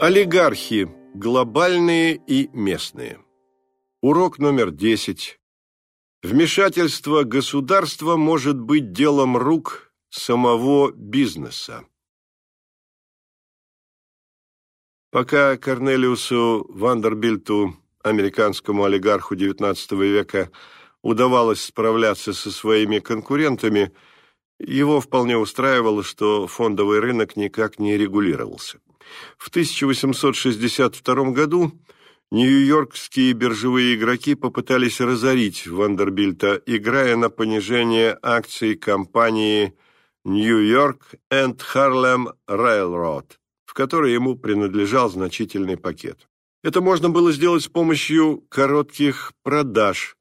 Олигархи. Глобальные и местные. Урок номер 10. Вмешательство государства может быть делом рук самого бизнеса. Пока Корнелиусу Вандербильту, американскому олигарху XIX века, удавалось справляться со своими конкурентами, его вполне устраивало, что фондовый рынок никак не регулировался. В 1862 году нью-йоркские биржевые игроки попытались разорить Вандербильта, играя на понижение акций компании Нью-Йорк and Harlem Railroad, в которой ему принадлежал значительный пакет. Это можно было сделать с помощью коротких продаж,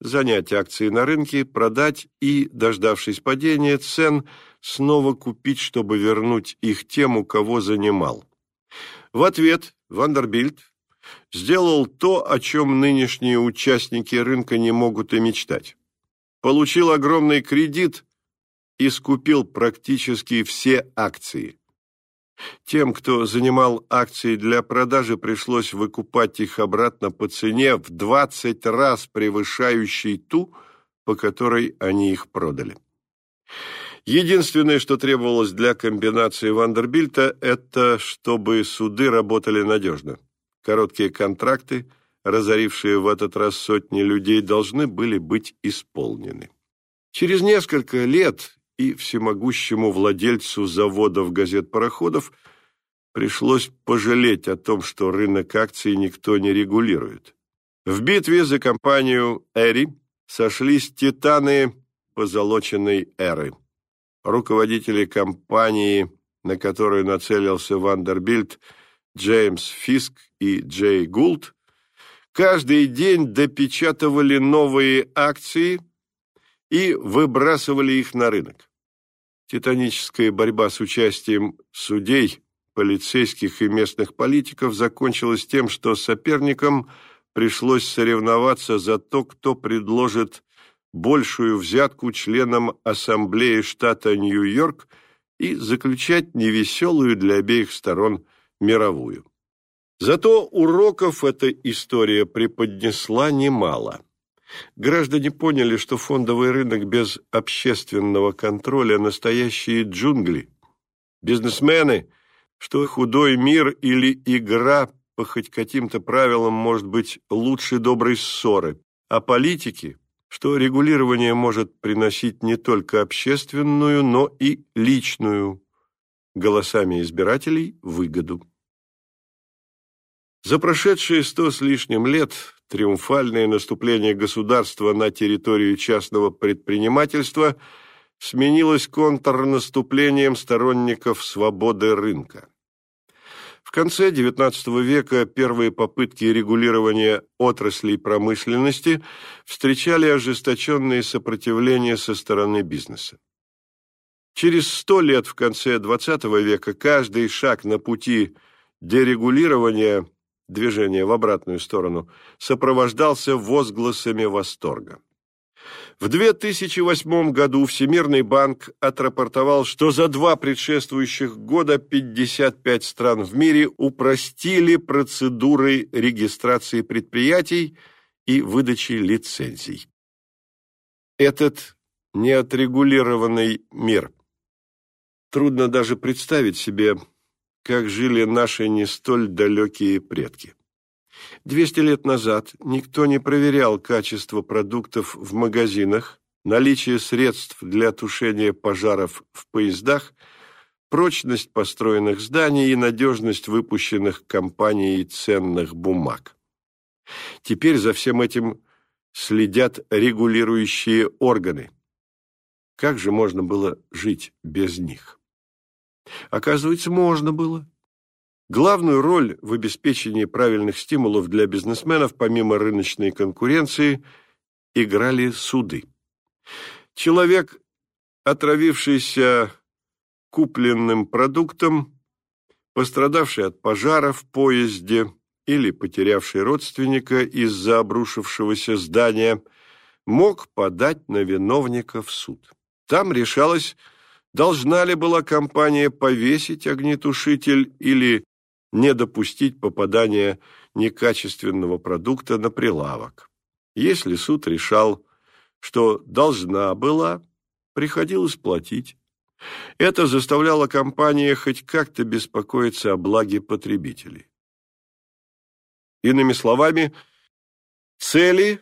занять акции на рынке, продать и, дождавшись падения цен, снова купить, чтобы вернуть их тем, у кого занимал. В ответ Вандербильт сделал то, о чем нынешние участники рынка не могут и мечтать. Получил огромный кредит и скупил практически все акции. Тем, кто занимал акции для продажи, пришлось выкупать их обратно по цене в 20 раз превышающей ту, по которой они их продали. Единственное, что требовалось для комбинации Вандербильта, это чтобы суды работали надежно. Короткие контракты, разорившие в этот раз сотни людей, должны были быть исполнены. Через несколько лет и всемогущему владельцу заводов газет-пароходов пришлось пожалеть о том, что рынок акций никто не регулирует. В битве за компанию «Эри» сошлись титаны позолоченной эры руководители компании, на которую нацелился Вандербильд, Джеймс Фиск и Джей Гулд, каждый день допечатывали новые акции и выбрасывали их на рынок. Титаническая борьба с участием судей, полицейских и местных политиков закончилась тем, что соперникам пришлось соревноваться за то, кто предложит большую взятку членам Ассамблеи штата Нью-Йорк и заключать невеселую для обеих сторон мировую. Зато уроков эта история преподнесла немало. Граждане поняли, что фондовый рынок без общественного контроля – настоящие джунгли. Бизнесмены, что худой мир или игра по хоть каким-то правилам может быть лучше доброй ссоры, а политики что регулирование может приносить не только общественную, но и личную голосами избирателей выгоду. За прошедшие сто с лишним лет триумфальное наступление государства на территорию частного предпринимательства сменилось контрнаступлением сторонников свободы рынка. В конце XIX века первые попытки регулирования отраслей промышленности встречали ожесточенные сопротивления со стороны бизнеса. Через сто лет в конце XX века каждый шаг на пути дерегулирования движения в обратную сторону сопровождался возгласами восторга. В 2008 году Всемирный банк отрапортовал, что за два предшествующих года 55 стран в мире упростили процедуры регистрации предприятий и выдачи лицензий. Этот неотрегулированный мир. Трудно даже представить себе, как жили наши не столь далекие предки. Двести лет назад никто не проверял качество продуктов в магазинах, наличие средств для тушения пожаров в поездах, прочность построенных зданий и надежность выпущенных компанией ценных бумаг. Теперь за всем этим следят регулирующие органы. Как же можно было жить без них? Оказывается, можно было. Главную роль в обеспечении правильных стимулов для бизнесменов, помимо рыночной конкуренции, играли суды. Человек, отравившийся купленным продуктом, пострадавший от пожара в поезде или потерявший родственника из-за обрушившегося здания, мог подать на виновника в суд. Там решалось, должна ли была компания повесить огнетушитель или не допустить попадания некачественного продукта на прилавок. Если суд решал, что должна была, приходилось платить. Это заставляло компании хоть как-то беспокоиться о благе потребителей. Иными словами, цели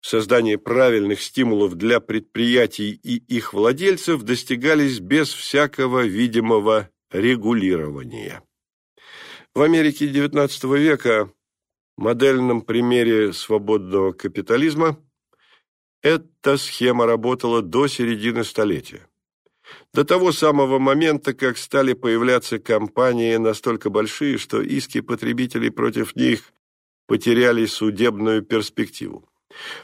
создание правильных стимулов для предприятий и их владельцев достигались без всякого видимого регулирования. В Америке XIX века, модельном примере свободного капитализма, эта схема работала до середины столетия. До того самого момента, как стали появляться компании настолько большие, что иски потребителей против них потеряли судебную перспективу.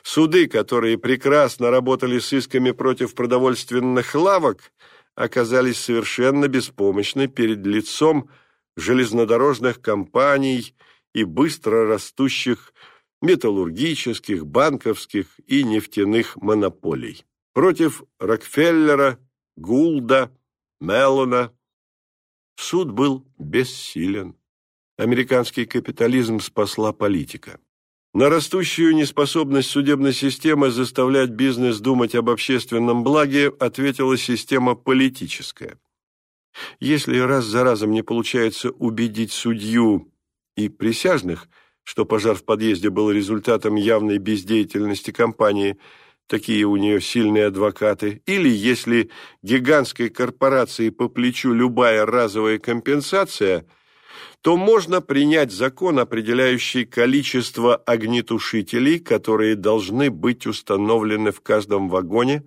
Суды, которые прекрасно работали с исками против продовольственных лавок, оказались совершенно беспомощны перед лицом железнодорожных компаний и быстро растущих металлургических, банковских и нефтяных монополий. Против Рокфеллера, Гулда, Меллона суд был бессилен. Американский капитализм спасла политика. На растущую неспособность судебной системы заставлять бизнес думать об общественном благе ответила система политическая. Если раз за разом не получается убедить судью и присяжных, что пожар в подъезде был результатом явной бездеятельности компании, такие у нее сильные адвокаты, или если гигантской корпорации по плечу любая разовая компенсация – то можно принять закон, определяющий количество огнетушителей, которые должны быть установлены в каждом вагоне,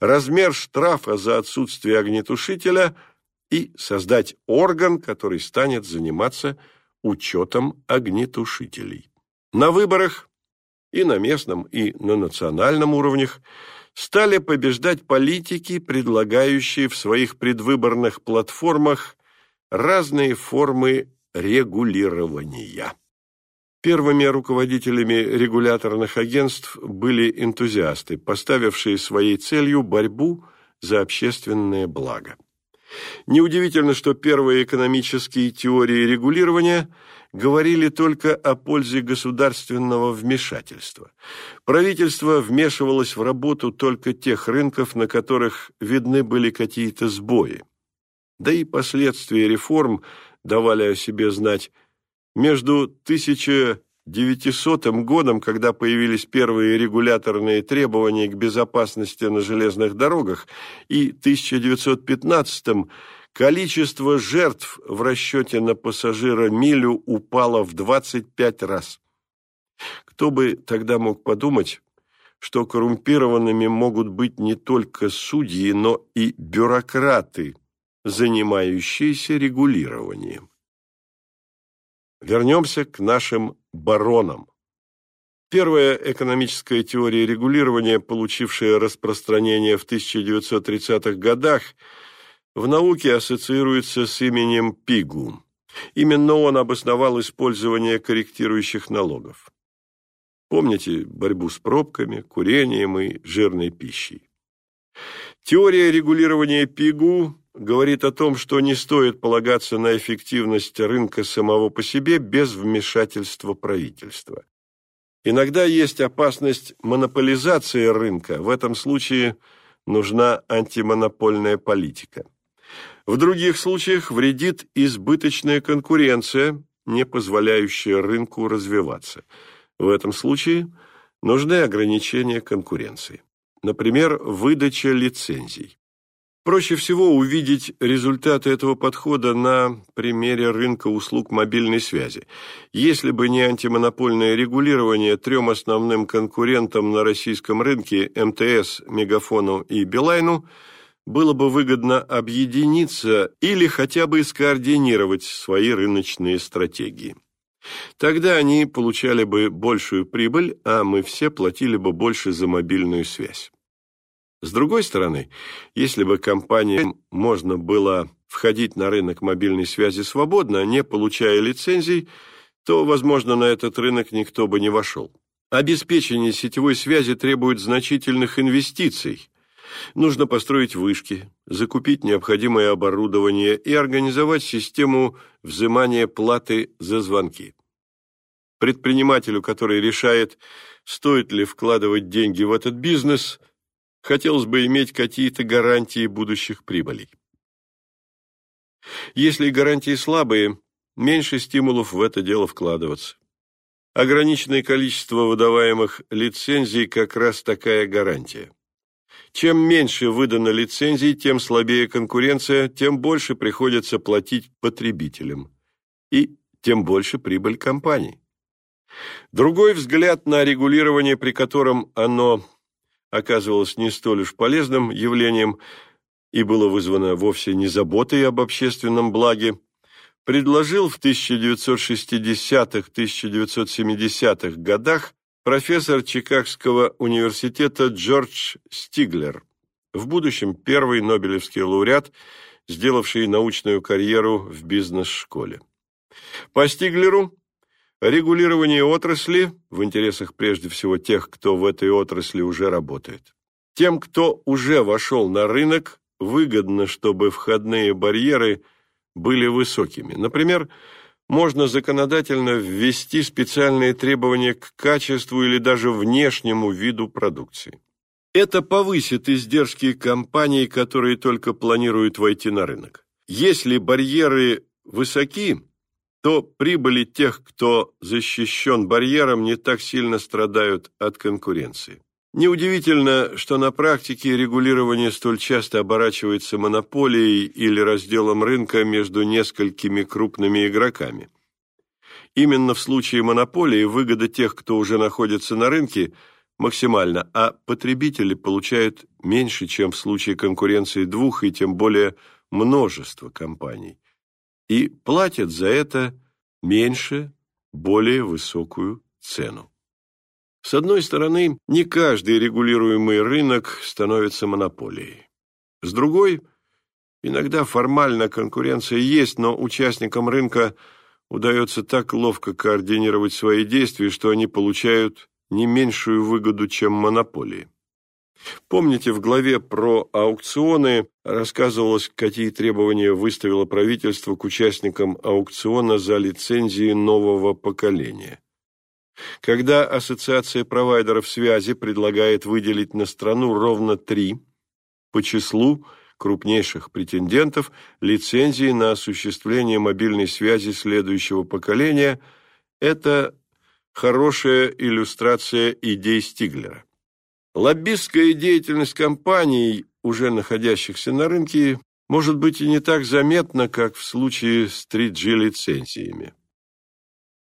размер штрафа за отсутствие огнетушителя и создать орган, который станет заниматься учетом огнетушителей. На выборах и на местном, и на национальном уровнях стали побеждать политики, предлагающие в своих предвыборных платформах разные формы регулирования. Первыми руководителями регуляторных агентств были энтузиасты, поставившие своей целью борьбу за общественное благо. Неудивительно, что первые экономические теории регулирования говорили только о пользе государственного вмешательства. Правительство вмешивалось в работу только тех рынков, на которых видны были какие-то сбои. Да и последствия реформ – давали о себе знать. Между 1900 годом, когда появились первые регуляторные требования к безопасности на железных дорогах, и 1915 количество жертв в расчете на пассажира милю упало в 25 раз. Кто бы тогда мог подумать, что коррумпированными могут быть не только судьи, но и бюрократы – занимающиеся регулированием. Вернемся к нашим баронам. Первая экономическая теория регулирования, получившая распространение в 1930-х годах, в науке ассоциируется с именем Пигу. Именно он обосновал использование корректирующих налогов. Помните борьбу с пробками, курением и жирной пищей. Теория регулирования Пигу говорит о том, что не стоит полагаться на эффективность рынка самого по себе без вмешательства правительства. Иногда есть опасность монополизации рынка, в этом случае нужна антимонопольная политика. В других случаях вредит избыточная конкуренция, не позволяющая рынку развиваться. В этом случае нужны ограничения конкуренции. Например, выдача лицензий. Проще всего увидеть результаты этого подхода на примере рынка услуг мобильной связи. Если бы не антимонопольное регулирование, трем основным конкурентам на российском рынке МТС, Мегафону и Билайну было бы выгодно объединиться или хотя бы скоординировать свои рыночные стратегии. Тогда они получали бы большую прибыль, а мы все платили бы больше за мобильную связь. С другой стороны, если бы компаниям можно было входить на рынок мобильной связи свободно, не получая лицензий, то, возможно, на этот рынок никто бы не вошел. Обеспечение сетевой связи требует значительных инвестиций, Нужно построить вышки, закупить необходимое оборудование и организовать систему взимания платы за звонки. Предпринимателю, который решает, стоит ли вкладывать деньги в этот бизнес, хотелось бы иметь какие-то гарантии будущих прибылей. Если гарантии слабые, меньше стимулов в это дело вкладываться. Ограниченное количество выдаваемых лицензий как раз такая гарантия. Чем меньше выдано лицензий, тем слабее конкуренция, тем больше приходится платить потребителям. И тем больше прибыль компаний. Другой взгляд на регулирование, при котором оно оказывалось не столь уж полезным явлением и было вызвано вовсе не заботой об общественном благе, предложил в 1960-1970-х годах профессор Чикагского университета Джордж Стиглер, в будущем первый Нобелевский лауреат, сделавший научную карьеру в бизнес-школе. По Стиглеру регулирование отрасли в интересах прежде всего тех, кто в этой отрасли уже работает. Тем, кто уже вошел на рынок, выгодно, чтобы входные барьеры были высокими. Например, можно законодательно ввести специальные требования к качеству или даже внешнему виду продукции. Это повысит издержки компаний, которые только планируют войти на рынок. Если барьеры высоки, то прибыли тех, кто защищен барьером, не так сильно страдают от конкуренции. Неудивительно, что на практике регулирование столь часто оборачивается монополией или разделом рынка между несколькими крупными игроками. Именно в случае монополии выгода тех, кто уже находится на рынке, максимальна, а потребители получают меньше, чем в случае конкуренции двух и тем более множества компаний. И платят за это меньше, более высокую цену. С одной стороны, не каждый регулируемый рынок становится монополией. С другой, иногда формально конкуренция есть, но участникам рынка удается так ловко координировать свои действия, что они получают не меньшую выгоду, чем монополии. Помните, в главе про аукционы рассказывалось, какие требования выставило правительство к участникам аукциона за лицензии нового поколения. Когда Ассоциация провайдеров связи предлагает выделить на страну ровно три по числу крупнейших претендентов лицензии на осуществление мобильной связи следующего поколения, это хорошая иллюстрация идей Стиглера. Лоббистская деятельность компаний, уже находящихся на рынке, может быть и не так заметна, как в случае с 3G-лицензиями.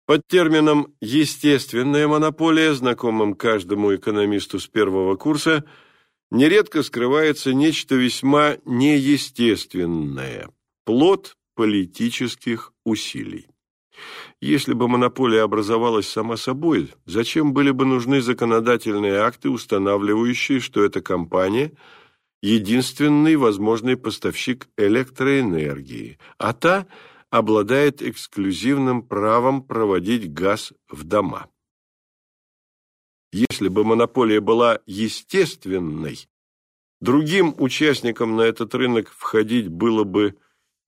Под термином «естественная монополия», знакомым каждому экономисту с первого курса, нередко скрывается нечто весьма неестественное – плод политических усилий. Если бы монополия образовалась сама собой, зачем были бы нужны законодательные акты, устанавливающие, что эта компания – единственный возможный поставщик электроэнергии, а та – обладает эксклюзивным правом проводить газ в дома. Если бы монополия была естественной, другим участникам на этот рынок входить было бы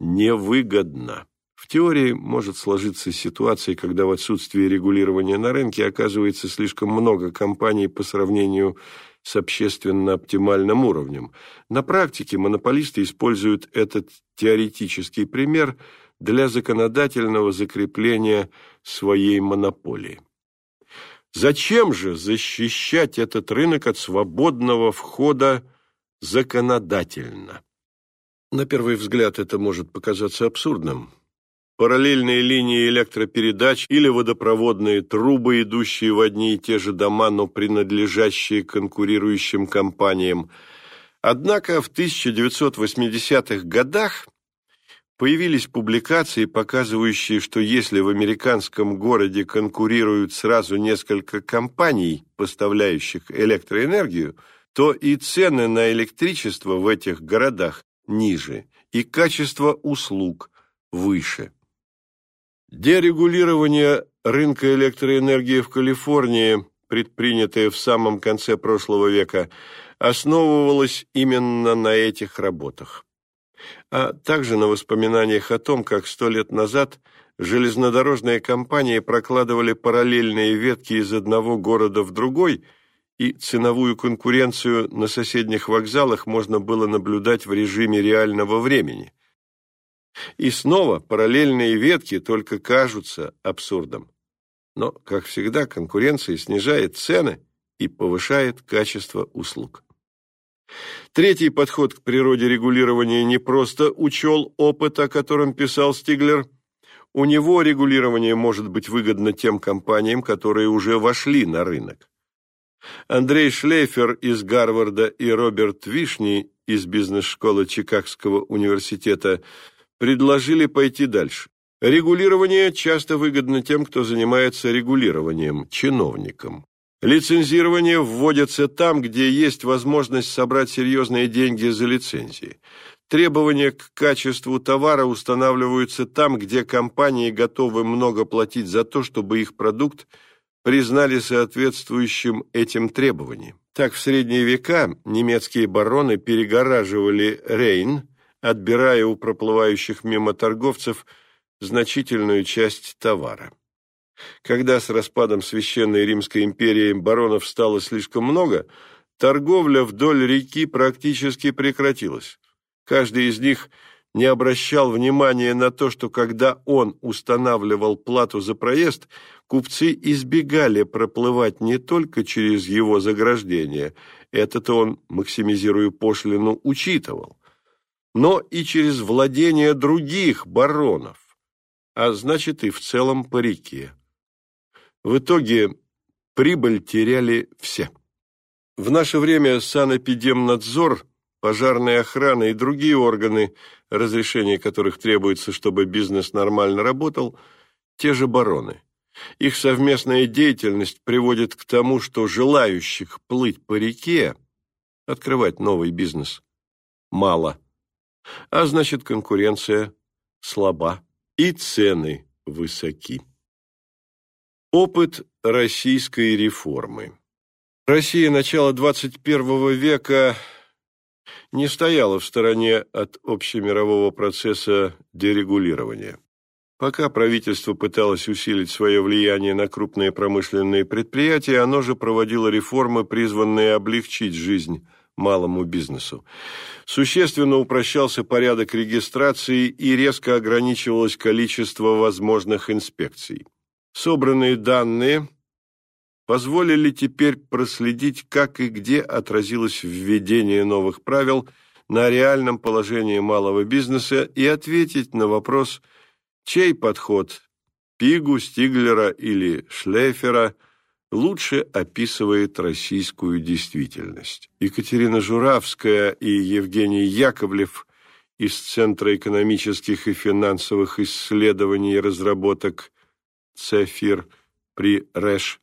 невыгодно. В теории может сложиться ситуация, когда в отсутствии регулирования на рынке оказывается слишком много компаний по сравнению с общественно оптимальным уровнем. На практике монополисты используют этот теоретический пример – для законодательного закрепления своей монополии. Зачем же защищать этот рынок от свободного входа законодательно? На первый взгляд это может показаться абсурдным. Параллельные линии электропередач или водопроводные трубы, идущие в одни и те же дома, но принадлежащие конкурирующим компаниям. Однако в 1980-х годах Появились публикации, показывающие, что если в американском городе конкурируют сразу несколько компаний, поставляющих электроэнергию, то и цены на электричество в этих городах ниже, и качество услуг выше. Дерегулирование рынка электроэнергии в Калифорнии предпринятое в самом конце прошлого века, основывалось именно на этих работах, а также на воспоминаниях о том, как сто лет назад железнодорожные компании прокладывали параллельные ветки из одного города в другой, и ценовую конкуренцию на соседних вокзалах можно было наблюдать в режиме реального времени. И снова параллельные ветки только кажутся абсурдом. Но, как всегда, конкуренция снижает цены и повышает качество услуг. Третий подход к природе регулирования не просто учел опыт, о котором писал Стиглер. У него регулирование может быть выгодно тем компаниям, которые уже вошли на рынок. Андрей Шлейфер из Гарварда и Роберт Вишни из бизнес-школы Чикагского университета предложили пойти дальше. Регулирование часто выгодно тем, кто занимается регулированием, чиновникам. Лицензирование вводится там, где есть возможность собрать серьезные деньги за лицензии. Требования к качеству товара устанавливаются там, где компании готовы много платить за то, чтобы их продукт признали соответствующим этим требованиям. Так в средние века немецкие бароны перегораживали Рейн, отбирая у проплывающих мимо торговцев значительную часть товара. Когда с распадом Священной Римской империи баронов стало слишком много, торговля вдоль реки практически прекратилась. Каждый из них не обращал внимания на то, что когда он устанавливал плату за проезд, купцы избегали проплывать не только через его заграждение, это-то он, максимизируя пошлину, учитывал, но и через владение других баронов, а значит и в целом по реке. В итоге прибыль теряли все. В наше время санэпидемнадзор, пожарная охрана и другие органы, разрешение которых требуется, чтобы бизнес нормально работал, те же бароны. Их совместная деятельность приводит к тому, что желающих плыть по реке, открывать новый бизнес, мало. А значит, конкуренция слаба и цены высоки. Опыт российской реформы. Россия начала XXI века не стояла в стороне от общемирового процесса дерегулирования. Пока правительство пыталось усилить свое влияние на крупные промышленные предприятия, оно же проводило реформы, призванные облегчить жизнь малому бизнесу. Существенно упрощался порядок регистрации и резко ограничивалось количество возможных инспекций. Собранные данные позволили теперь проследить, как и где отразилось введение новых правил на реальном положении малого бизнеса и ответить на вопрос, чей подход Пигу, Стиглера или Шлейфера лучше описывает российскую действительность. Екатерина Журавская и Евгений Яковлев из Центра экономических и финансовых исследований и разработок Цефир при Рэш,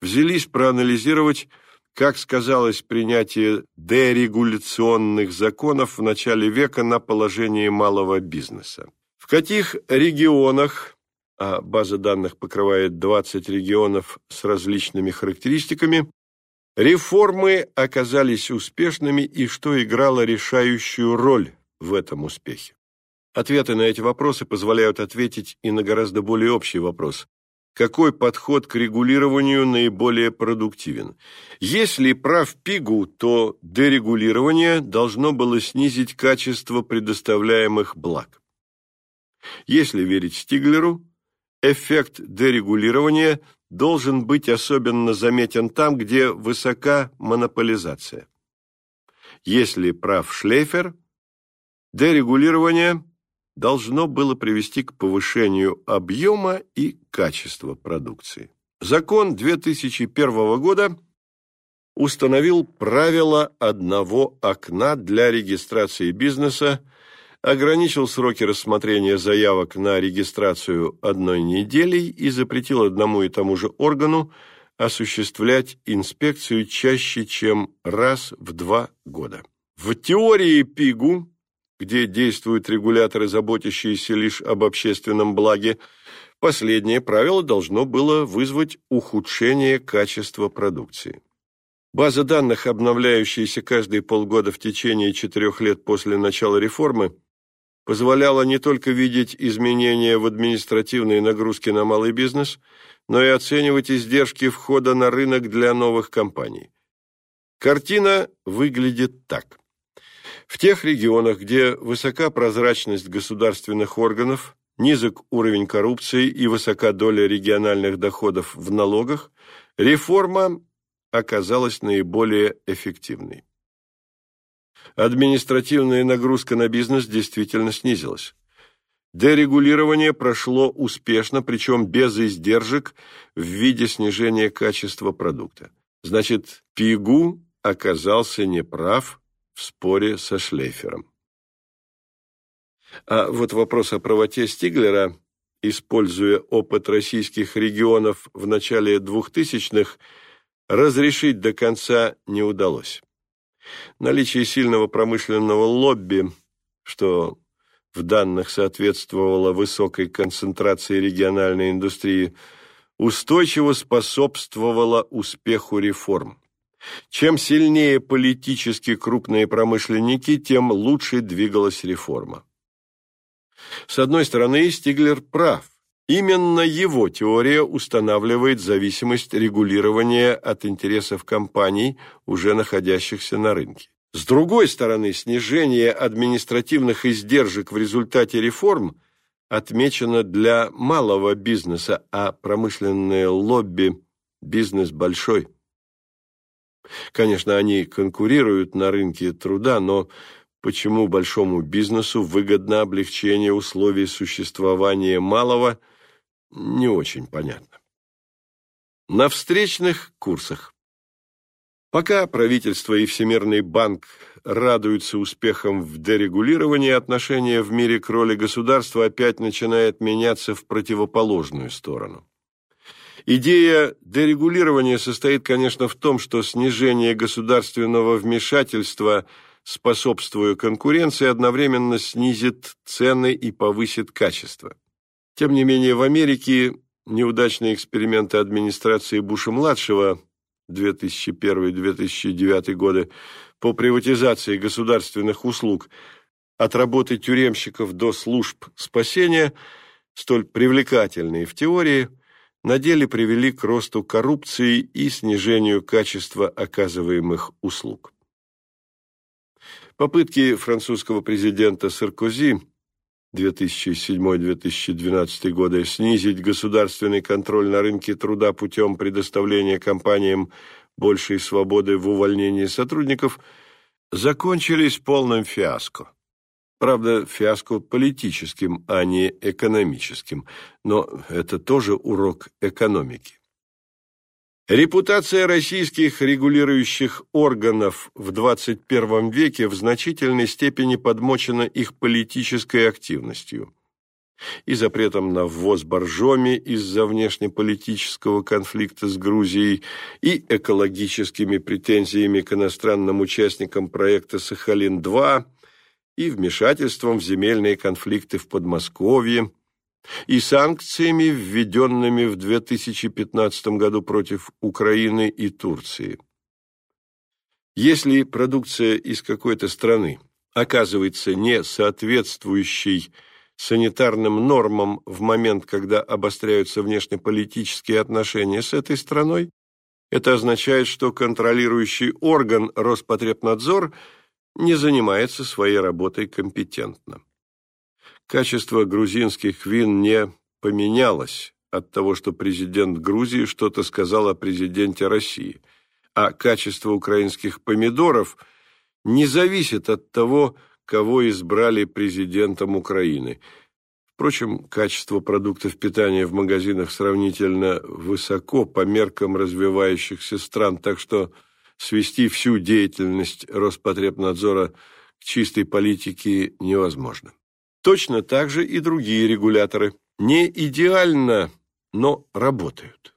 взялись проанализировать, как сказалось принятие дерегуляционных законов в начале века на положении малого бизнеса. В каких регионах, а база данных покрывает 20 регионов с различными характеристиками, реформы оказались успешными и что играло решающую роль в этом успехе. Ответы на эти вопросы позволяют ответить и на гораздо более общий вопрос. Какой подход к регулированию наиболее продуктивен? Если прав Пигу, то дерегулирование должно было снизить качество предоставляемых благ. Если верить Стиглеру, эффект дерегулирования должен быть особенно заметен там, где высока монополизация. Если прав Шлейфер, дерегулирование должно было привести к повышению объема и качества продукции. Закон 2001 года установил правило одного окна для регистрации бизнеса, ограничил сроки рассмотрения заявок на регистрацию одной неделей и запретил одному и тому же органу осуществлять инспекцию чаще, чем раз в два года. В теории ПИГУ где действуют регуляторы, заботящиеся лишь об общественном благе, Последнее правило должно было вызвать ухудшение качества продукции. База данных, обновляющаяся каждые полгода в течение четырех лет после начала реформы, позволяла не только видеть изменения в административной нагрузке на малый бизнес, но и оценивать издержки входа на рынок для новых компаний. Картина выглядит так. В тех регионах, где высока прозрачность государственных органов, низок уровень коррупции и высока доля региональных доходов в налогах, реформа оказалась наиболее эффективной. Административная нагрузка на бизнес действительно снизилась. Дерегулирование прошло успешно, причем без издержек в виде снижения качества продукта. Значит, Пигу оказался неправ в споре со Шлейфером. А вот вопрос о правоте Стиглера, используя опыт российских регионов в начале 2000-х, разрешить до конца не удалось. Наличие сильного промышленного лобби, что в данных соответствовало высокой концентрации региональной индустрии, устойчиво способствовало успеху реформ. Чем сильнее политически крупные промышленники, тем лучше двигалась реформа. С одной стороны, Стиглер прав. Именно его теория устанавливает зависимость регулирования от интересов компаний, уже находящихся на рынке. С другой стороны, снижение административных издержек в результате реформ отмечено для малого бизнеса, а промышленное лобби – бизнес большой. Конечно, они конкурируют на рынке труда, но почему большому бизнесу выгодно облегчение условий существования малого, не очень понятно. На встречных курсах. Пока правительство и Всемирный банк радуются успехам в дерегулировании, отношения в мире к роли государства опять начинает меняться в противоположную сторону. Идея дерегулирования состоит, конечно, в том, что снижение государственного вмешательства, способствуя конкуренции, одновременно снизит цены и повысит качество. Тем не менее, в Америке неудачные эксперименты администрации Буша-младшего 2001-2009 годы по приватизации государственных услуг от работы тюремщиков до служб спасения, столь привлекательные в теории – на деле привели к росту коррупции и снижению качества оказываемых услуг. Попытки французского президента Саркози 2007-2012 годы снизить государственный контроль на рынке труда путем предоставления компаниям большей свободы в увольнении сотрудников закончились полным фиаско. Правда, фиаско политическим, а не экономическим, но это тоже урок экономики. Репутация российских регулирующих органов в 21 веке в значительной степени подмочена их политической активностью и запретом на ввоз боржоми из-за внешнеполитического конфликта с Грузией, и экологическими претензиями к иностранным участникам проекта «Сахалин-2», и вмешательством в земельные конфликты в Подмосковье, и санкциями, введенными в 2015 году против Украины и Турции. Если продукция из какой-то страны оказывается не соответствующей санитарным нормам в момент, когда обостряются внешнеполитические отношения с этой страной, это означает, что контролирующий орган Роспотребнадзор – не занимается своей работой компетентно. Качество грузинских вин не поменялось от того, что президент Грузии что-то сказал о президенте России, а качество украинских помидоров не зависит от того, кого избрали президентом Украины. Впрочем, качество продуктов питания в магазинах сравнительно высоко по меркам развивающихся стран, так что свести всю деятельность Роспотребнадзора к чистой политике невозможно. Точно так же и другие регуляторы. Не идеально, но работают.